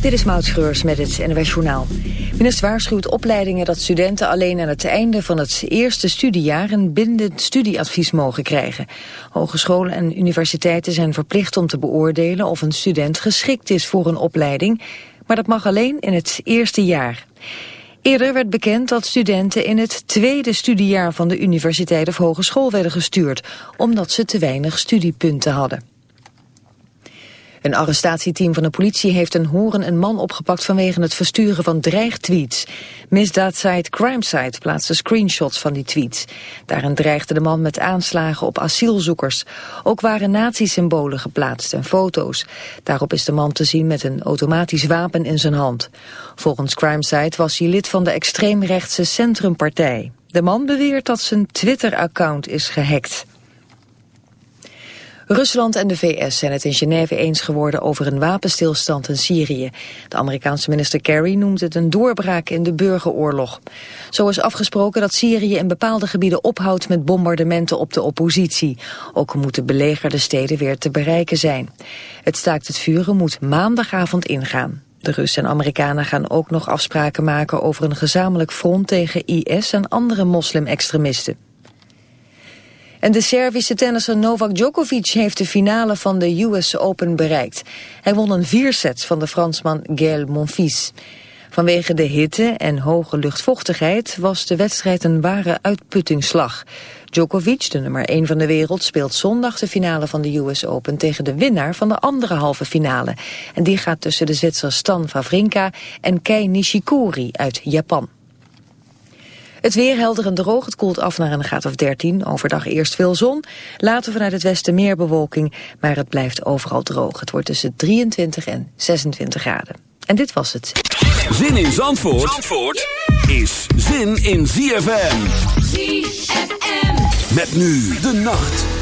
Dit is Maud Schreurs met het NWS Journaal. Minister waarschuwt opleidingen dat studenten alleen aan het einde van het eerste studiejaar een bindend studieadvies mogen krijgen. Hogescholen en universiteiten zijn verplicht om te beoordelen of een student geschikt is voor een opleiding, maar dat mag alleen in het eerste jaar. Eerder werd bekend dat studenten in het tweede studiejaar van de universiteit of hogeschool werden gestuurd, omdat ze te weinig studiepunten hadden. Een arrestatieteam van de politie heeft een horen een man opgepakt vanwege het versturen van dreigtweets. Misdaadsite Crimesite plaatste screenshots van die tweets. Daarin dreigde de man met aanslagen op asielzoekers. Ook waren nazi-symbolen geplaatst en foto's. Daarop is de man te zien met een automatisch wapen in zijn hand. Volgens Crimesite was hij lid van de extreemrechtse Centrumpartij. De man beweert dat zijn Twitter-account is gehackt. Rusland en de VS zijn het in Genève eens geworden over een wapenstilstand in Syrië. De Amerikaanse minister Kerry noemt het een doorbraak in de burgeroorlog. Zo is afgesproken dat Syrië in bepaalde gebieden ophoudt met bombardementen op de oppositie. Ook moeten belegerde steden weer te bereiken zijn. Het staakt het vuren moet maandagavond ingaan. De Russen en Amerikanen gaan ook nog afspraken maken over een gezamenlijk front tegen IS en andere moslim-extremisten. En de Servische tennisser Novak Djokovic heeft de finale van de US Open bereikt. Hij won een vierset van de Fransman Gaël Monfils. Vanwege de hitte en hoge luchtvochtigheid was de wedstrijd een ware uitputtingsslag. Djokovic, de nummer 1 van de wereld, speelt zondag de finale van de US Open tegen de winnaar van de andere halve finale. En die gaat tussen de Zwitser Stan Wawrinka en Kei Nishikori uit Japan. Het weer helder en droog, het koelt af naar een graad of 13. Overdag eerst veel zon, later vanuit het westen meer bewolking. Maar het blijft overal droog. Het wordt tussen 23 en 26 graden. En dit was het. Zin in Zandvoort, Zandvoort is zin in ZFM. ZFM. Met nu de nacht.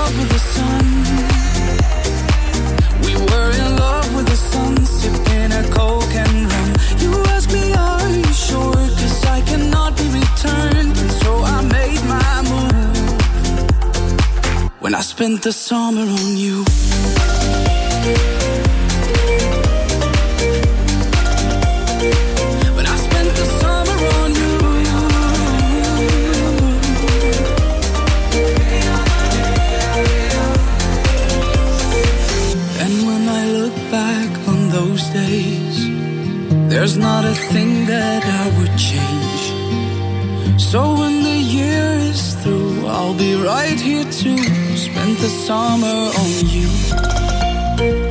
spent the summer on you. When I spent the summer on you. And when I look back on those days, there's not a thing that I would change. So when the year is through, I'll be right here to spend the summer on you.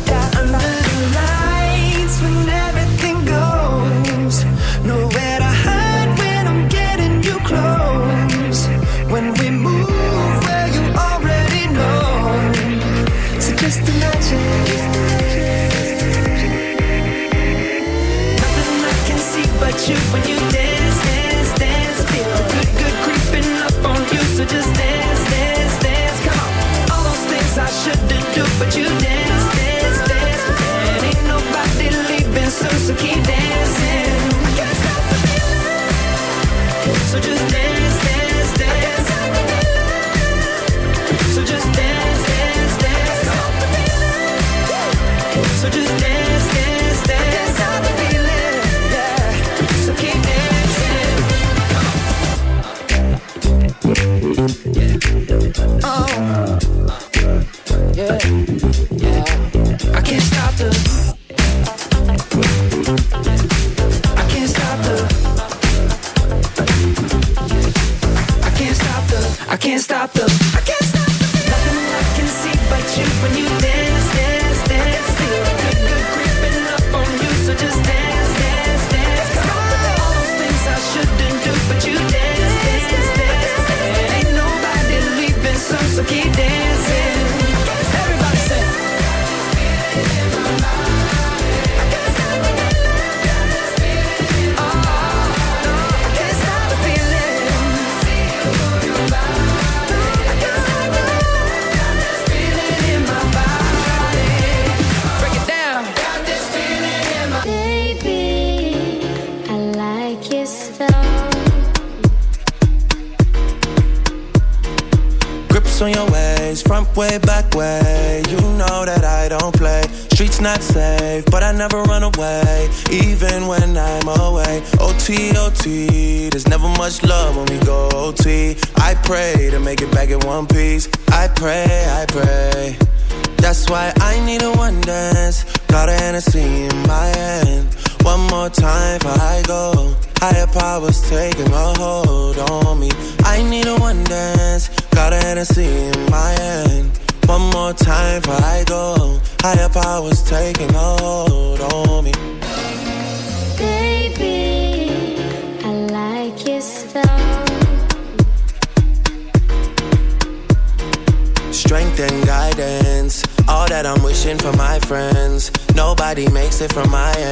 Just dance, dance, dance. Come on. All those things I shouldn't do, but you dance, dance, dance. And ain't nobody leaving so keep dancing.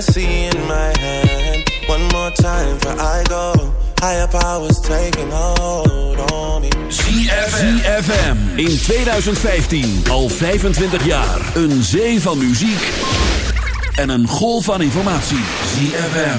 Hennessy in my hand. One more time for I go. Higher powers taking hold on me. ZFM In 2015 Al 25 jaar. Een zee van muziek. En een golf van informatie. ZFM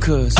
cause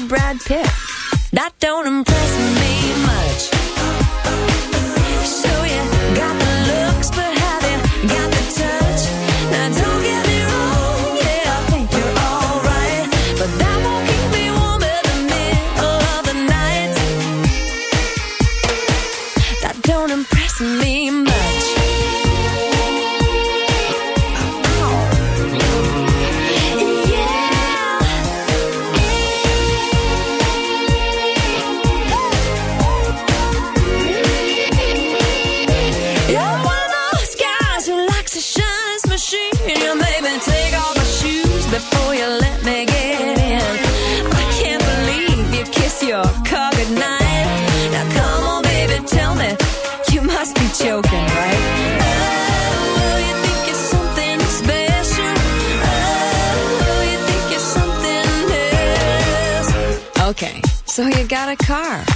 Brad Pitt. Car.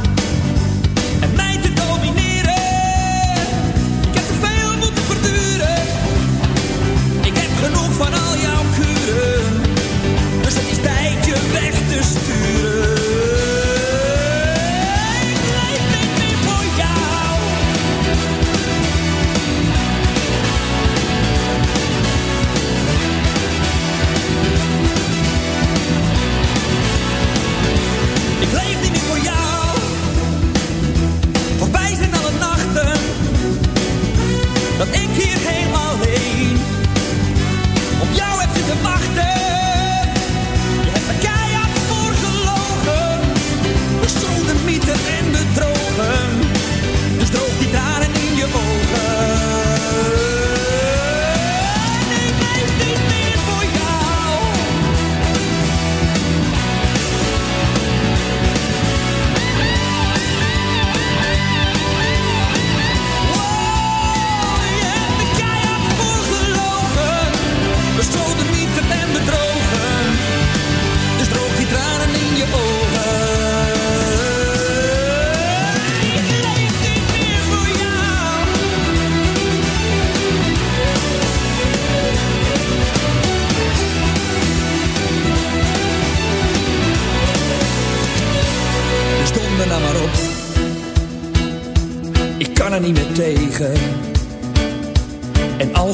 Dat ik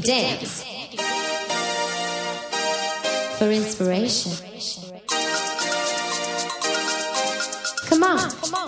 Dance for inspiration. Come on.